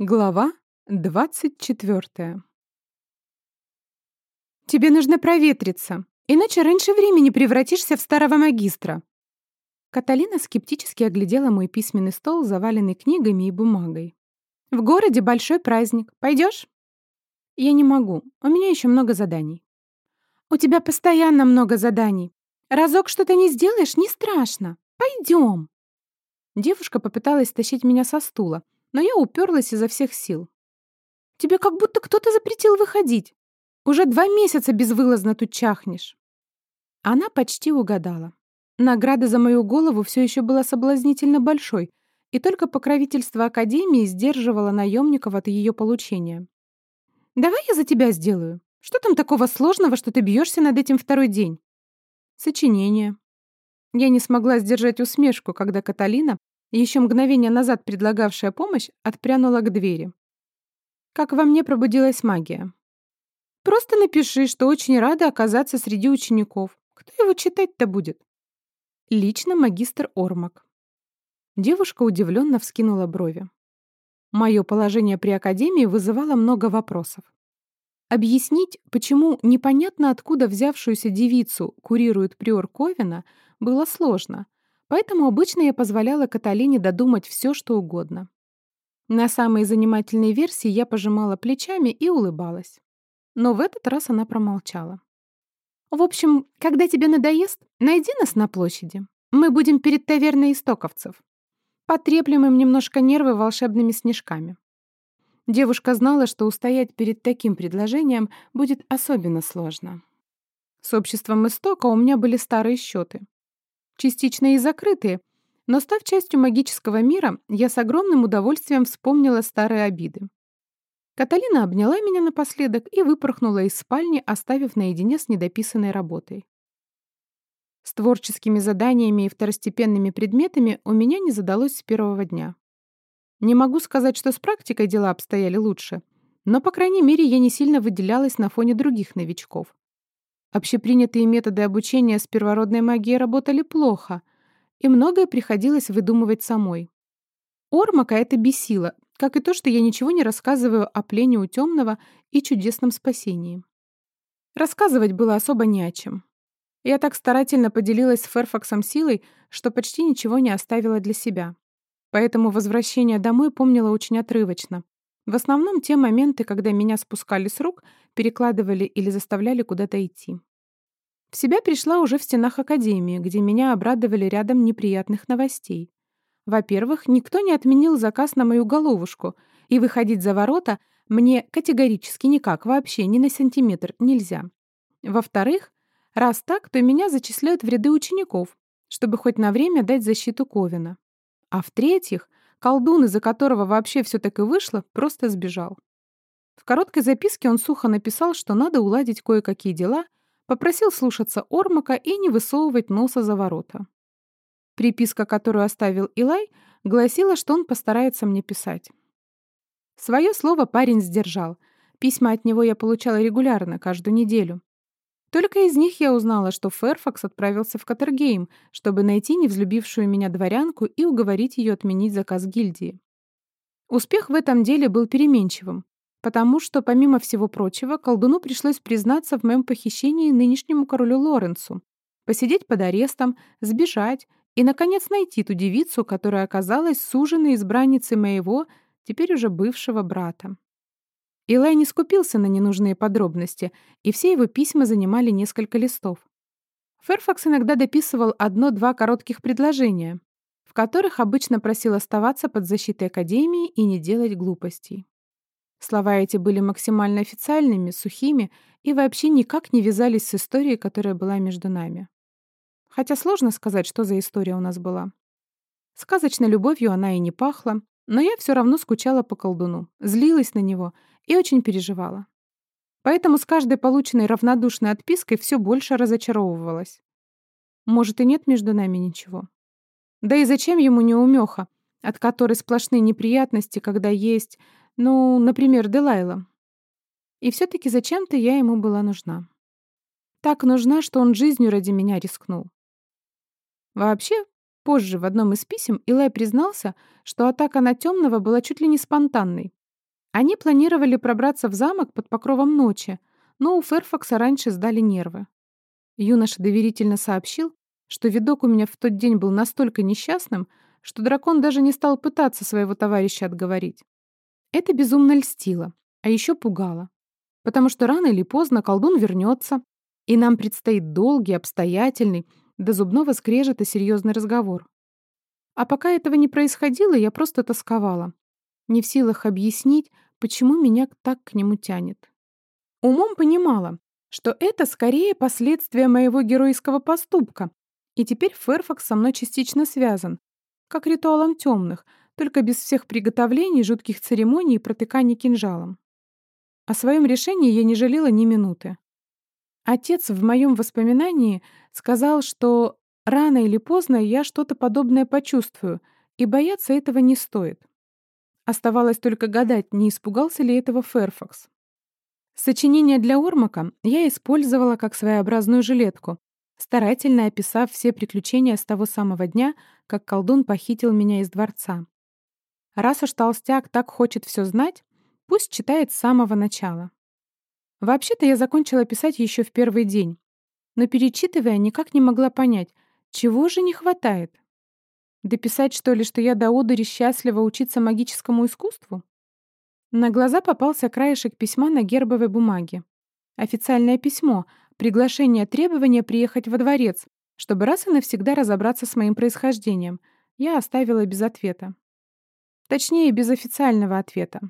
Глава 24. «Тебе нужно проветриться, иначе раньше времени превратишься в старого магистра». Каталина скептически оглядела мой письменный стол, заваленный книгами и бумагой. «В городе большой праздник. Пойдешь?» «Я не могу. У меня еще много заданий». «У тебя постоянно много заданий. Разок что-то не сделаешь, не страшно. Пойдем». Девушка попыталась тащить меня со стула, но я уперлась изо всех сил. «Тебе как будто кто-то запретил выходить. Уже два месяца безвылазно тут чахнешь». Она почти угадала. Награда за мою голову все еще была соблазнительно большой, и только покровительство Академии сдерживало наемников от ее получения. «Давай я за тебя сделаю. Что там такого сложного, что ты бьешься над этим второй день?» «Сочинение». Я не смогла сдержать усмешку, когда Каталина еще мгновение назад предлагавшая помощь, отпрянула к двери. Как во мне пробудилась магия. Просто напиши, что очень рада оказаться среди учеников. Кто его читать-то будет? Лично магистр Ормак. Девушка удивленно вскинула брови. Мое положение при Академии вызывало много вопросов. Объяснить, почему непонятно откуда взявшуюся девицу курирует приор Ковина, было сложно — Поэтому обычно я позволяла Каталине додумать все, что угодно. На самые занимательные версии я пожимала плечами и улыбалась. Но в этот раз она промолчала. «В общем, когда тебе надоест, найди нас на площади. Мы будем перед таверной истоковцев. Потреплем им немножко нервы волшебными снежками». Девушка знала, что устоять перед таким предложением будет особенно сложно. С обществом истока у меня были старые счеты частично и закрытые, но став частью магического мира, я с огромным удовольствием вспомнила старые обиды. Каталина обняла меня напоследок и выпорхнула из спальни, оставив наедине с недописанной работой. С творческими заданиями и второстепенными предметами у меня не задалось с первого дня. Не могу сказать, что с практикой дела обстояли лучше, но, по крайней мере, я не сильно выделялась на фоне других новичков. Общепринятые методы обучения с первородной магией работали плохо, и многое приходилось выдумывать самой. Ормака это бесило, как и то, что я ничего не рассказываю о плене у темного и чудесном спасении. Рассказывать было особо не о чем. Я так старательно поделилась с Ферфаксом силой, что почти ничего не оставила для себя. Поэтому возвращение домой помнила очень отрывочно. В основном те моменты, когда меня спускали с рук, перекладывали или заставляли куда-то идти. В себя пришла уже в стенах академии, где меня обрадовали рядом неприятных новостей. Во-первых, никто не отменил заказ на мою головушку, и выходить за ворота мне категорически никак, вообще ни на сантиметр нельзя. Во-вторых, раз так, то меня зачисляют в ряды учеников, чтобы хоть на время дать защиту Ковина. А в-третьих, колдун, из-за которого вообще все так и вышло, просто сбежал. В короткой записке он сухо написал, что надо уладить кое-какие дела — Попросил слушаться Ормака и не высовывать носа за ворота. Приписка, которую оставил Илай, гласила, что он постарается мне писать. Свое слово парень сдержал. Письма от него я получала регулярно, каждую неделю. Только из них я узнала, что Ферфакс отправился в Катергейм, чтобы найти невзлюбившую меня дворянку и уговорить ее отменить заказ гильдии. Успех в этом деле был переменчивым потому что, помимо всего прочего, колдуну пришлось признаться в моем похищении нынешнему королю Лоренцу, посидеть под арестом, сбежать и, наконец, найти ту девицу, которая оказалась суженной избранницей моего, теперь уже бывшего брата. Илай не скупился на ненужные подробности, и все его письма занимали несколько листов. Ферфакс иногда дописывал одно-два коротких предложения, в которых обычно просил оставаться под защитой Академии и не делать глупостей. Слова эти были максимально официальными, сухими и вообще никак не вязались с историей, которая была между нами. Хотя сложно сказать, что за история у нас была. Сказочной любовью она и не пахла, но я все равно скучала по колдуну, злилась на него и очень переживала. Поэтому с каждой полученной равнодушной отпиской все больше разочаровывалась. Может, и нет между нами ничего. Да и зачем ему неумеха, от которой сплошные неприятности, когда есть ну, например, Делайла. И все-таки зачем-то я ему была нужна. Так нужна, что он жизнью ради меня рискнул. Вообще, позже в одном из писем Илай признался, что атака на темного была чуть ли не спонтанной, Они планировали пробраться в замок под покровом ночи, но у Ферфакса раньше сдали нервы. Юноша доверительно сообщил, что видок у меня в тот день был настолько несчастным, что дракон даже не стал пытаться своего товарища отговорить. Это безумно льстило, а еще пугало. Потому что рано или поздно колдун вернется, и нам предстоит долгий, обстоятельный, до зубного скрежета серьезный разговор. А пока этого не происходило, я просто тосковала, не в силах объяснить, почему меня так к нему тянет. Умом понимала, что это скорее последствия моего геройского поступка, и теперь Ферфакс со мной частично связан, как ритуалом темных, только без всех приготовлений, жутких церемоний и протыканий кинжалом. О своем решении я не жалела ни минуты. Отец в моем воспоминании сказал, что рано или поздно я что-то подобное почувствую, и бояться этого не стоит. Оставалось только гадать, не испугался ли этого Ферфакс. Сочинение для Ормака я использовала как своеобразную жилетку, старательно описав все приключения с того самого дня, как колдун похитил меня из дворца. Раз уж толстяк так хочет все знать, пусть читает с самого начала. Вообще-то я закончила писать еще в первый день, но перечитывая, никак не могла понять, чего же не хватает. Дописать, что ли, что я до одури счастлива учиться магическому искусству? На глаза попался краешек письма на гербовой бумаге. Официальное письмо, приглашение требования приехать во дворец, чтобы раз и навсегда разобраться с моим происхождением. Я оставила без ответа. Точнее, без официального ответа.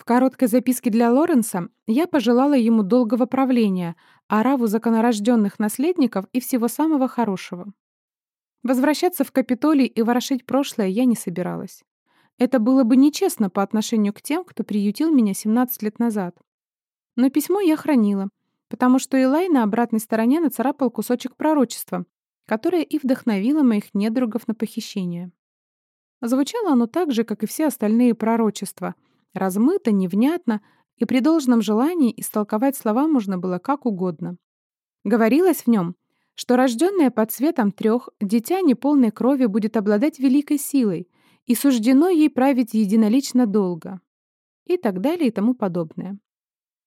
В короткой записке для Лоренса я пожелала ему долгого правления, ораву законорожденных наследников и всего самого хорошего. Возвращаться в Капитолий и ворошить прошлое я не собиралась. Это было бы нечестно по отношению к тем, кто приютил меня 17 лет назад. Но письмо я хранила, потому что Илай на обратной стороне нацарапал кусочек пророчества, которое и вдохновило моих недругов на похищение. Звучало оно так же, как и все остальные пророчества, размыто, невнятно, и при должном желании истолковать слова можно было как угодно. Говорилось в нем, что рожденное под светом трех дитя неполной крови будет обладать великой силой — и суждено ей править единолично долго. И так далее и тому подобное.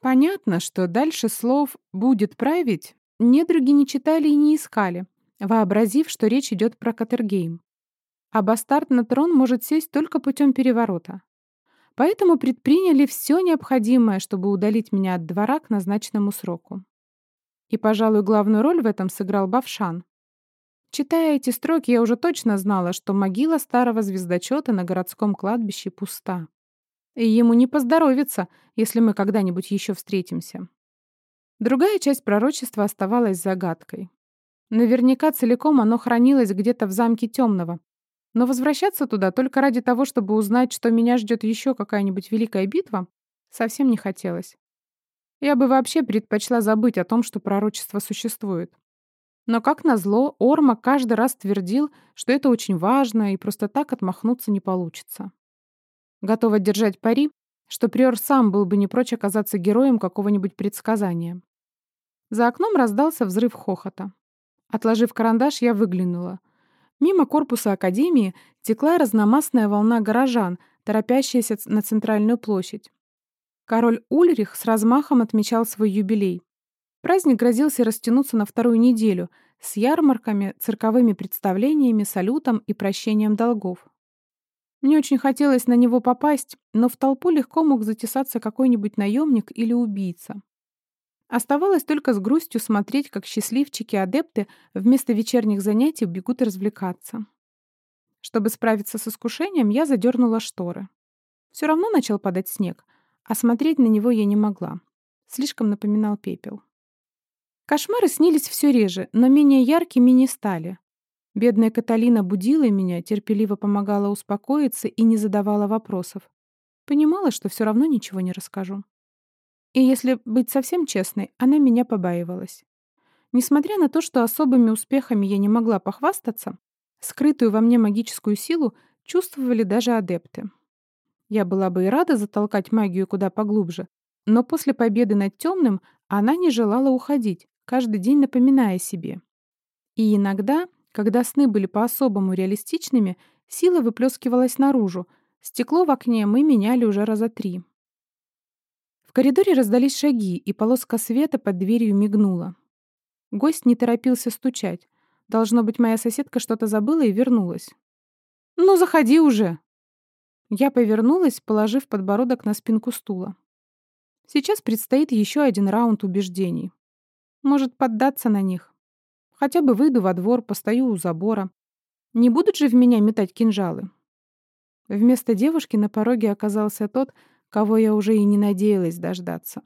Понятно, что дальше слов «будет править» недруги не читали и не искали, вообразив, что речь идет про Катергейм. А бастард на трон может сесть только путем переворота. Поэтому предприняли все необходимое, чтобы удалить меня от двора к назначенному сроку. И, пожалуй, главную роль в этом сыграл Бавшан, Читая эти строки, я уже точно знала, что могила старого звездочета на городском кладбище пуста. И ему не поздоровится, если мы когда-нибудь еще встретимся. Другая часть пророчества оставалась загадкой. Наверняка целиком оно хранилось где-то в замке Темного. Но возвращаться туда только ради того, чтобы узнать, что меня ждет еще какая-нибудь великая битва, совсем не хотелось. Я бы вообще предпочла забыть о том, что пророчество существует. Но, как назло, Орма каждый раз твердил, что это очень важно и просто так отмахнуться не получится. Готова держать пари, что Приор сам был бы не прочь оказаться героем какого-нибудь предсказания. За окном раздался взрыв хохота. Отложив карандаш, я выглянула. Мимо корпуса Академии текла разномастная волна горожан, торопящаяся на центральную площадь. Король Ульрих с размахом отмечал свой юбилей. Праздник грозился растянуться на вторую неделю с ярмарками, цирковыми представлениями, салютом и прощением долгов. Мне очень хотелось на него попасть, но в толпу легко мог затесаться какой-нибудь наемник или убийца. Оставалось только с грустью смотреть, как счастливчики-адепты вместо вечерних занятий бегут развлекаться. Чтобы справиться с искушением, я задернула шторы. Все равно начал падать снег, а смотреть на него я не могла. Слишком напоминал пепел. Кошмары снились все реже, но менее яркими не стали. Бедная Каталина будила меня, терпеливо помогала успокоиться и не задавала вопросов. Понимала, что все равно ничего не расскажу. И если быть совсем честной, она меня побаивалась. Несмотря на то, что особыми успехами я не могла похвастаться, скрытую во мне магическую силу чувствовали даже адепты. Я была бы и рада затолкать магию куда поглубже, но после победы над темным она не желала уходить, каждый день напоминая себе. И иногда, когда сны были по-особому реалистичными, сила выплескивалась наружу. Стекло в окне мы меняли уже раза три. Коридоре раздались шаги, и полоска света под дверью мигнула. Гость не торопился стучать. Должно быть, моя соседка что-то забыла и вернулась. «Ну, заходи уже!» Я повернулась, положив подбородок на спинку стула. Сейчас предстоит еще один раунд убеждений. Может, поддаться на них. Хотя бы выйду во двор, постою у забора. Не будут же в меня метать кинжалы? Вместо девушки на пороге оказался тот, кого я уже и не надеялась дождаться.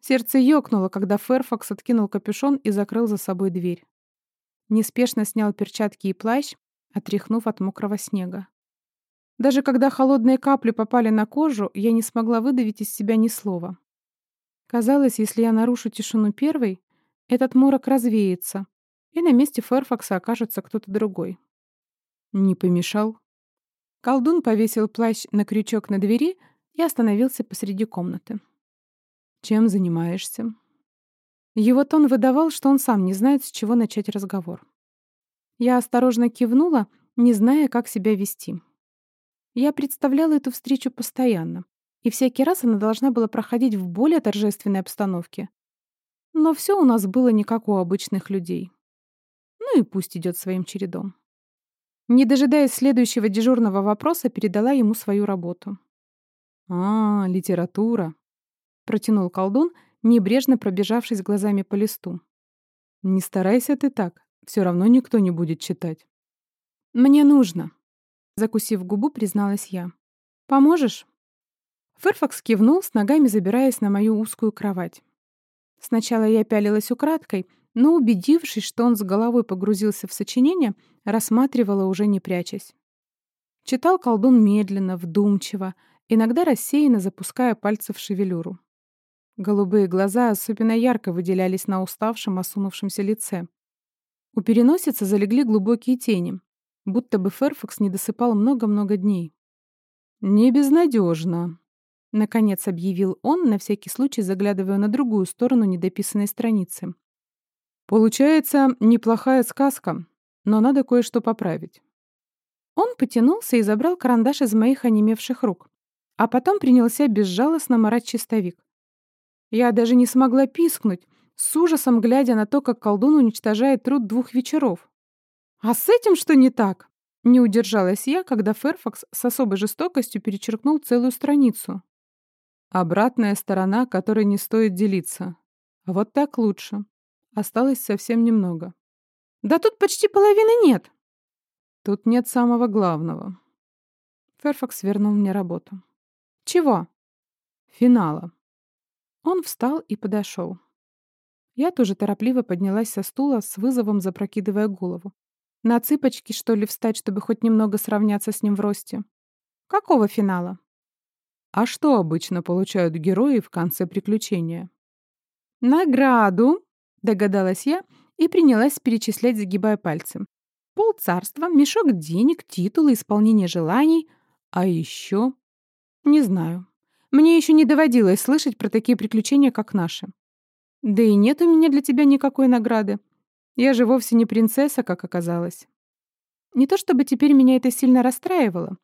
Сердце ёкнуло, когда Ферфакс откинул капюшон и закрыл за собой дверь. Неспешно снял перчатки и плащ, отряхнув от мокрого снега. Даже когда холодные капли попали на кожу, я не смогла выдавить из себя ни слова. Казалось, если я нарушу тишину первой, этот морок развеется, и на месте Ферфакса окажется кто-то другой. Не помешал. Колдун повесил плащ на крючок на двери и остановился посреди комнаты. «Чем занимаешься?» Его тон выдавал, что он сам не знает, с чего начать разговор. Я осторожно кивнула, не зная, как себя вести. Я представляла эту встречу постоянно, и всякий раз она должна была проходить в более торжественной обстановке. Но все у нас было не как у обычных людей. Ну и пусть идет своим чередом. Не дожидаясь следующего дежурного вопроса, передала ему свою работу. «А, литература», — протянул колдун, небрежно пробежавшись глазами по листу. «Не старайся ты так, все равно никто не будет читать». «Мне нужно», Закусив губу, призналась я. «Поможешь?» Ферфакс кивнул, с ногами забираясь на мою узкую кровать. Сначала я пялилась украдкой, но, убедившись, что он с головой погрузился в сочинение, рассматривала уже не прячась. Читал колдун медленно, вдумчиво, иногда рассеянно запуская пальцы в шевелюру. Голубые глаза особенно ярко выделялись на уставшем, осунувшемся лице. У переносицы залегли глубокие тени, будто бы Ферфакс не досыпал много-много дней. «Не безнадежно», — наконец объявил он, на всякий случай заглядывая на другую сторону недописанной страницы. «Получается, неплохая сказка, но надо кое-что поправить». Он потянулся и забрал карандаш из моих онемевших рук, а потом принялся безжалостно марать чистовик. Я даже не смогла пискнуть, с ужасом глядя на то, как колдун уничтожает труд двух вечеров. «А с этим что не так?» Не удержалась я, когда Ферфакс с особой жестокостью перечеркнул целую страницу. Обратная сторона, которой не стоит делиться. Вот так лучше. Осталось совсем немного. «Да тут почти половины нет!» «Тут нет самого главного». Ферфакс вернул мне работу. «Чего?» «Финала». Он встал и подошел. Я тоже торопливо поднялась со стула, с вызовом запрокидывая голову. На цыпочки, что ли, встать, чтобы хоть немного сравняться с ним в росте? Какого финала? А что обычно получают герои в конце приключения? Награду, догадалась я и принялась перечислять, загибая пальцем. Пол царства, мешок денег, титулы, исполнение желаний. А еще... Не знаю. Мне еще не доводилось слышать про такие приключения, как наши. Да и нет у меня для тебя никакой награды. Я же вовсе не принцесса, как оказалось. Не то чтобы теперь меня это сильно расстраивало.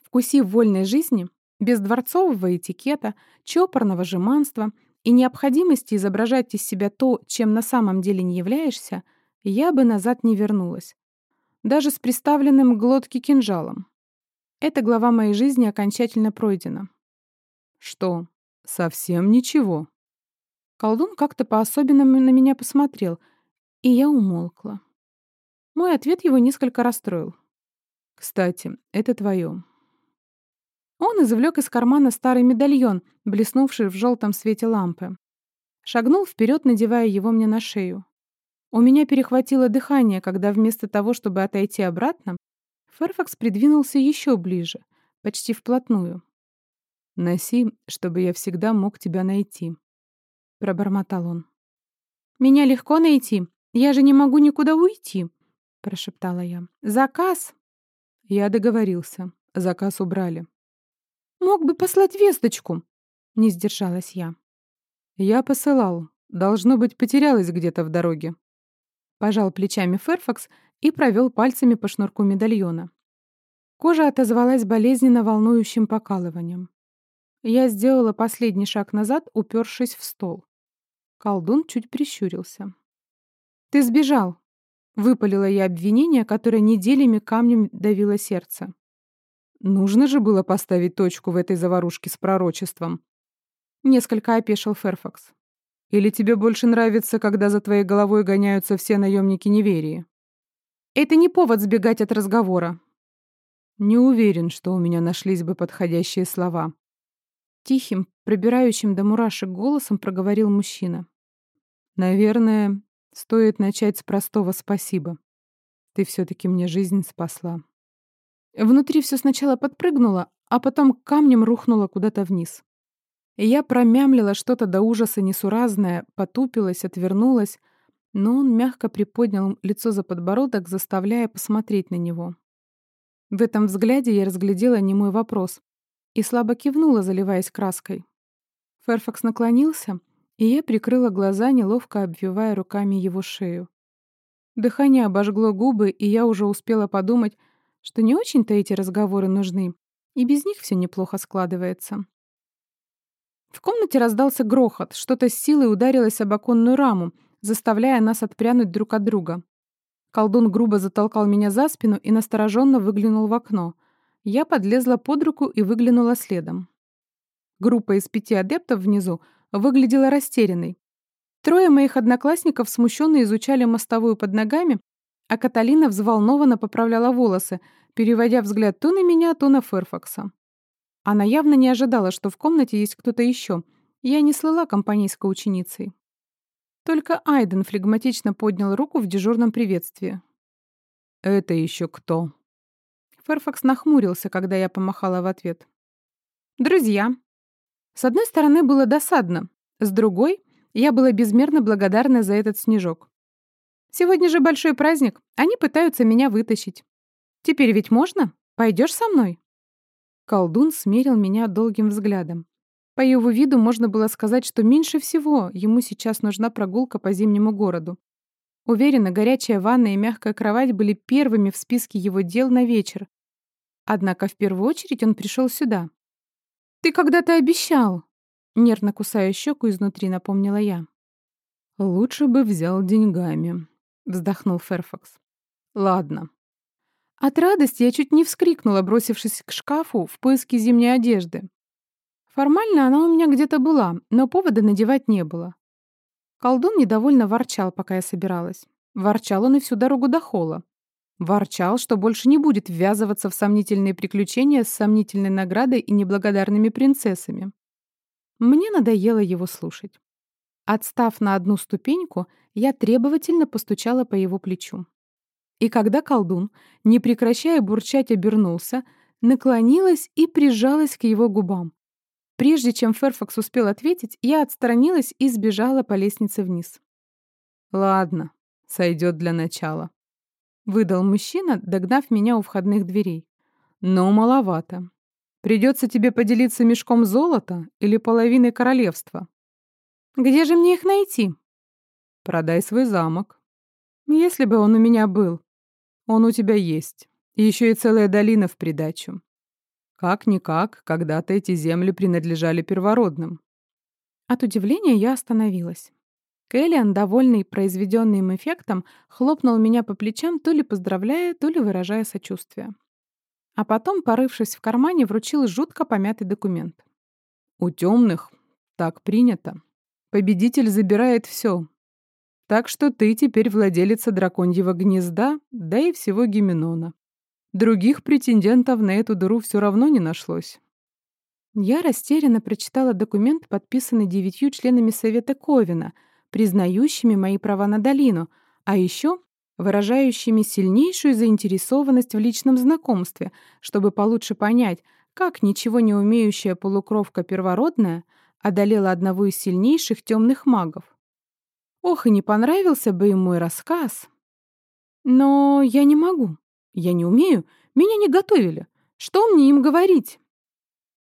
Вкусив вольной жизни, без дворцового этикета, чопорного жеманства и необходимости изображать из себя то, чем на самом деле не являешься, я бы назад не вернулась. Даже с приставленным к глотке кинжалом. Эта глава моей жизни окончательно пройдена. Что, совсем ничего? Колдун как-то по-особенному на меня посмотрел — и я умолкла. Мой ответ его несколько расстроил. «Кстати, это твое». Он извлек из кармана старый медальон, блеснувший в желтом свете лампы. Шагнул вперед, надевая его мне на шею. У меня перехватило дыхание, когда вместо того, чтобы отойти обратно, Ферфакс придвинулся еще ближе, почти вплотную. «Носи, чтобы я всегда мог тебя найти», — пробормотал он. «Меня легко найти», «Я же не могу никуда уйти», — прошептала я. «Заказ?» Я договорился. Заказ убрали. «Мог бы послать весточку», — не сдержалась я. «Я посылал. Должно быть, потерялась где-то в дороге». Пожал плечами Ферфакс и провел пальцами по шнурку медальона. Кожа отозвалась болезненно волнующим покалыванием. Я сделала последний шаг назад, упершись в стол. Колдун чуть прищурился. «Ты сбежал!» — выпалила я обвинение, которое неделями камнем давило сердце. «Нужно же было поставить точку в этой заварушке с пророчеством», — несколько опешил Ферфакс. «Или тебе больше нравится, когда за твоей головой гоняются все наемники неверии?» «Это не повод сбегать от разговора». «Не уверен, что у меня нашлись бы подходящие слова». Тихим, пробирающим до мурашек голосом проговорил мужчина. Наверное, стоит начать с простого спасибо. Ты все-таки мне жизнь спасла. Внутри все сначала подпрыгнуло, а потом камнем рухнуло куда-то вниз. Я промямлила что-то до ужаса несуразное, потупилась, отвернулась, но он мягко приподнял лицо за подбородок, заставляя посмотреть на него. В этом взгляде я разглядела немой вопрос и слабо кивнула, заливаясь краской. Ферфакс наклонился, и я прикрыла глаза, неловко обвивая руками его шею. Дыхание обожгло губы, и я уже успела подумать, что не очень-то эти разговоры нужны, и без них все неплохо складывается. В комнате раздался грохот, что-то с силой ударилось об оконную раму, заставляя нас отпрянуть друг от друга. Колдун грубо затолкал меня за спину и настороженно выглянул в окно. Я подлезла под руку и выглянула следом. Группа из пяти адептов внизу выглядела растерянной. Трое моих одноклассников смущенно изучали мостовую под ногами, а Каталина взволнованно поправляла волосы, переводя взгляд то на меня, то на Ферфакса. Она явно не ожидала, что в комнате есть кто-то еще. Я не слыла компанейской ученицей. Только Айден флегматично поднял руку в дежурном приветствии. «Это еще кто?» Ферфакс нахмурился, когда я помахала в ответ. «Друзья», с одной стороны, было досадно, с другой, я была безмерно благодарна за этот снежок. Сегодня же большой праздник, они пытаются меня вытащить. Теперь ведь можно? Пойдешь со мной? Колдун смерил меня долгим взглядом. По его виду можно было сказать, что меньше всего ему сейчас нужна прогулка по зимнему городу. Уверена, горячая ванна и мягкая кровать были первыми в списке его дел на вечер. Однако в первую очередь он пришел сюда. «Ты когда-то обещал!» Нервно кусая щеку изнутри, напомнила я. «Лучше бы взял деньгами», — вздохнул Ферфакс. «Ладно». От радости я чуть не вскрикнула, бросившись к шкафу в поиске зимней одежды. Формально она у меня где-то была, но повода надевать не было. Колдун недовольно ворчал, пока я собиралась. Ворчал он и всю дорогу до холла. Ворчал, что больше не будет ввязываться в сомнительные приключения с сомнительной наградой и неблагодарными принцессами. Мне надоело его слушать. Отстав на одну ступеньку, я требовательно постучала по его плечу. И когда колдун, не прекращая бурчать, обернулся, наклонилась и прижалась к его губам. Прежде чем Ферфакс успел ответить, я отстранилась и сбежала по лестнице вниз. «Ладно, сойдет для начала», выдал мужчина, догнав меня у входных дверей. Но маловато. Придется тебе поделиться мешком золота или половиной королевства. Где же мне их найти? Продай свой замок. Если бы он у меня был. Он у тебя есть. Еще и целая долина в придачу. Как-никак, когда-то эти земли принадлежали первородным. От удивления я остановилась. Кэллиан, довольный произведенным эффектом, хлопнул меня по плечам, то ли поздравляя, то ли выражая сочувствие. А потом, порывшись в кармане, вручил жутко помятый документ. «У темных так принято. Победитель забирает все. Так что ты теперь владелица драконьего гнезда, да и всего Гименона. Других претендентов на эту дыру все равно не нашлось». Я растерянно прочитала документ, подписанный девятью членами Совета Ковина — признающими мои права на долину, а еще выражающими сильнейшую заинтересованность в личном знакомстве, чтобы получше понять, как ничего не умеющая полукровка первородная одолела одного из сильнейших темных магов. Ох, и не понравился бы им мой рассказ. Но я не могу. Я не умею. Меня не готовили. Что мне им говорить?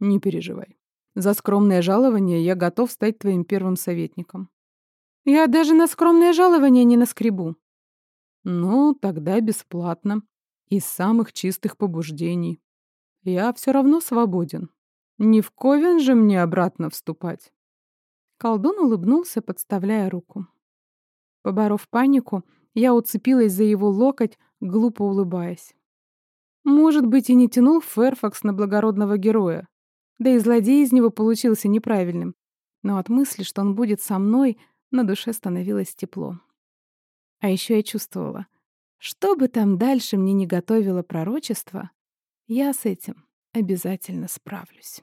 Не переживай. За скромное жалование я готов стать твоим первым советником. Я даже на скромное жалование не наскребу. Ну, тогда бесплатно. Из самых чистых побуждений. Я все равно свободен. Не в Ковен же мне обратно вступать. Колдун улыбнулся, подставляя руку. Поборов панику, я уцепилась за его локоть, глупо улыбаясь. Может быть, и не тянул Ферфакс на благородного героя. Да и злодей из него получился неправильным. Но от мысли, что он будет со мной, на душе становилось тепло. А еще я чувствовала, что бы там дальше мне не готовило пророчество, я с этим обязательно справлюсь.